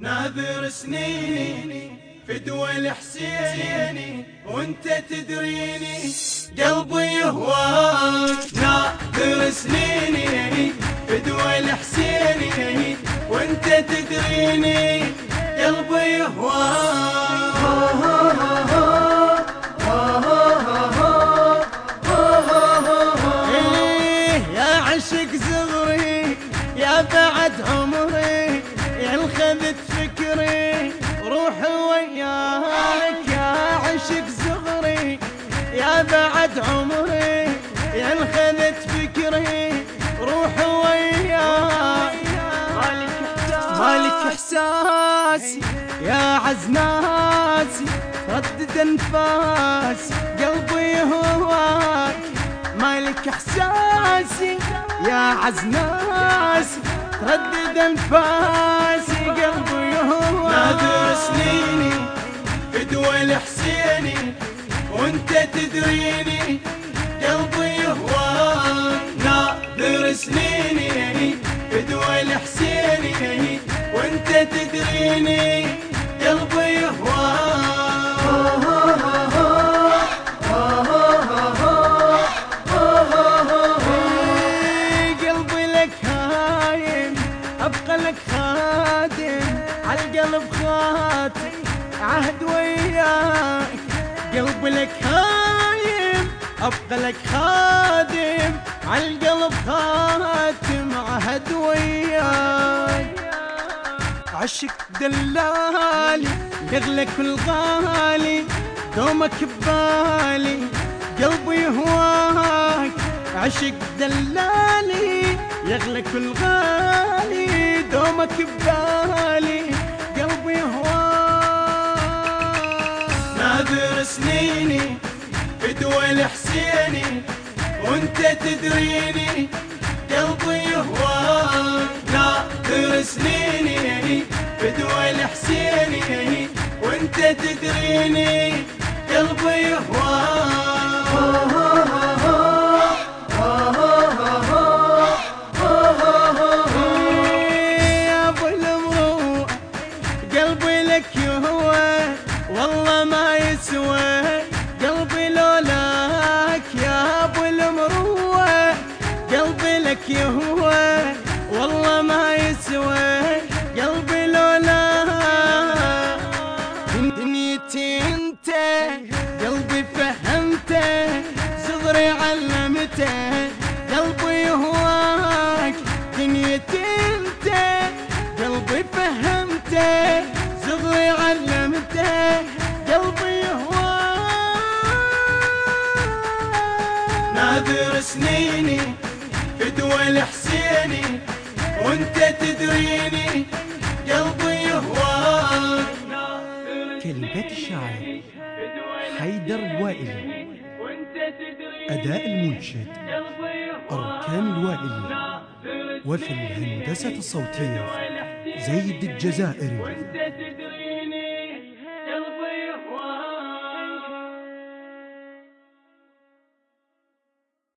ناذر سنيني فدوى الحسيني وانت تدريني قلبي يهواك ناذر سنيني فدوى الحسيني وانت تدريني قلبي يهواك إيه يا زغري يا بعد عمري احساسي يا عزناسي ردد انفاسي قلبي هواك مالك احساسي يا عزناسي ردد انفاسي قلبي هواك نادر سنيني فدوى الحسيني وأنت تدريني. يهواك قلبي لك هايم أبقى لك خادم عالقلب خاتم عهد وياك قلبي لك هايم أبقى لك خادم عالقلب خاتم عهد وياك عشق دلالي يغلى كل غالي دومك ببالي قلبي هواك عشق دلالي يغلى كل غالي دومك ببالي قلبي هواك ناذر سنيني فدوى الحسيني وانت تدريني قلبي يهواك. ناذر سنيني. فدوى الحسيني وانت تدريني قلبي قلبي لك يهوى والله ما يسوى. ناذر سنيني فدوى الحسيني وانت تدريني قلبي يهواك. كلمات الشاعر حيدر وائلي أداء المنشد أركان الوائلي وفي الهندسة الصوتية زيد الجزائري.